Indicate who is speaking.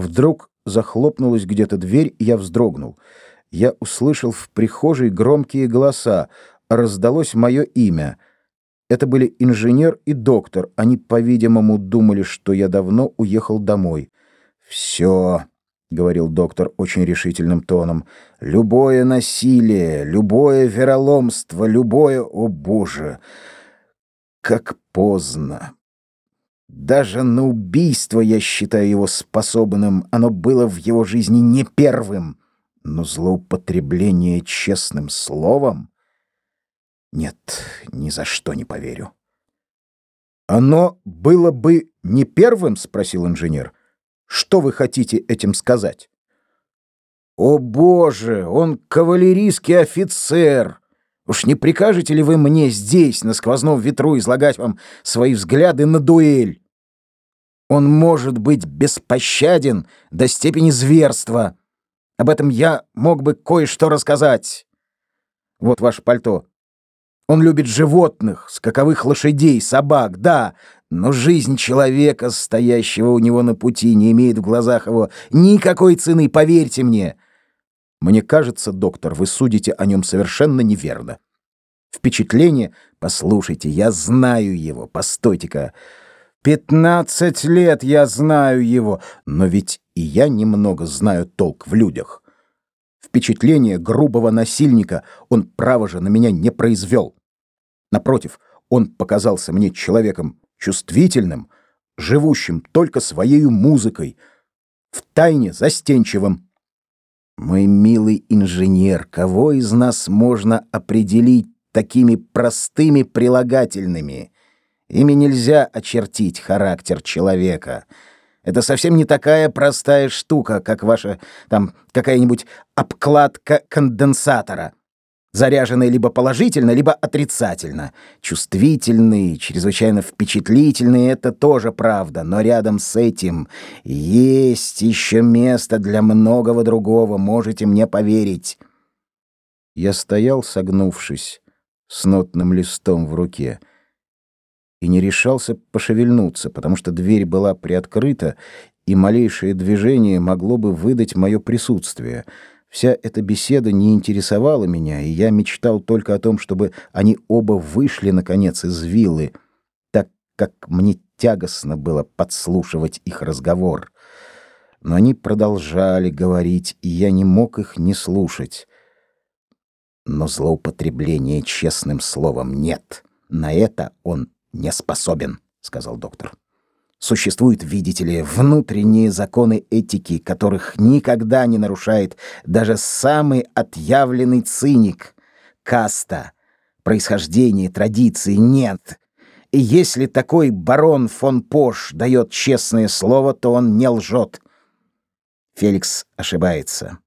Speaker 1: Вдруг захлопнулась где-то дверь, и я вздрогнул. Я услышал в прихожей громкие голоса. Раздалось мое имя. Это были инженер и доктор. Они, по-видимому, думали, что я давно уехал домой. «Все», — говорил доктор очень решительным тоном, — «любое насилие, любое вероломство, любое... О, Боже! Как поздно!» Даже на убийство я считаю его способным. Оно было в его жизни не первым. Но злоупотребление честным словом? Нет, ни за что не поверю. Оно было бы не первым, спросил инженер. Что вы хотите этим сказать? О боже, он кавалерийский офицер. Уж не прикажете ли вы мне здесь, на сквозном ветру, излагать вам свои взгляды на дуэль? Он может быть беспощаден до степени зверства. Об этом я мог бы кое-что рассказать. Вот ваше пальто. Он любит животных, скаковых лошадей, собак, да, но жизнь человека, стоящего у него на пути, не имеет в глазах его никакой цены, поверьте мне. Мне кажется, доктор, вы судите о нем совершенно неверно. Впечатление, послушайте, я знаю его, постойте-ка. Пятнадцать лет я знаю его, но ведь и я немного знаю толк в людях. Впечатление грубого насильника он, право же, на меня не произвел. Напротив, он показался мне человеком чувствительным, живущим только своей музыкой, втайне застенчивым. Мой милый инженер, кого из нас можно определить такими простыми прилагательными? Ими нельзя очертить характер человека. Это совсем не такая простая штука, как ваша там какая-нибудь обкладка конденсатора заряженный либо положительно, либо отрицательно. Чувствительный, чрезвычайно впечатлительный — это тоже правда, но рядом с этим есть еще место для многого другого, можете мне поверить. Я стоял, согнувшись, с нотным листом в руке, и не решался пошевельнуться, потому что дверь была приоткрыта, и малейшее движение могло бы выдать мое присутствие — Вся эта беседа не интересовала меня, и я мечтал только о том, чтобы они оба вышли, наконец, из виллы, так как мне тягостно было подслушивать их разговор. Но они продолжали говорить, и я не мог их не слушать. Но злоупотребления честным словом нет. На это он не способен, — сказал доктор. Существуют, видите ли, внутренние законы этики, которых никогда не нарушает даже самый отъявленный циник. Каста, происхождение, традиции нет. И если такой барон фон Пош дает честное слово, то он не лжет. Феликс ошибается.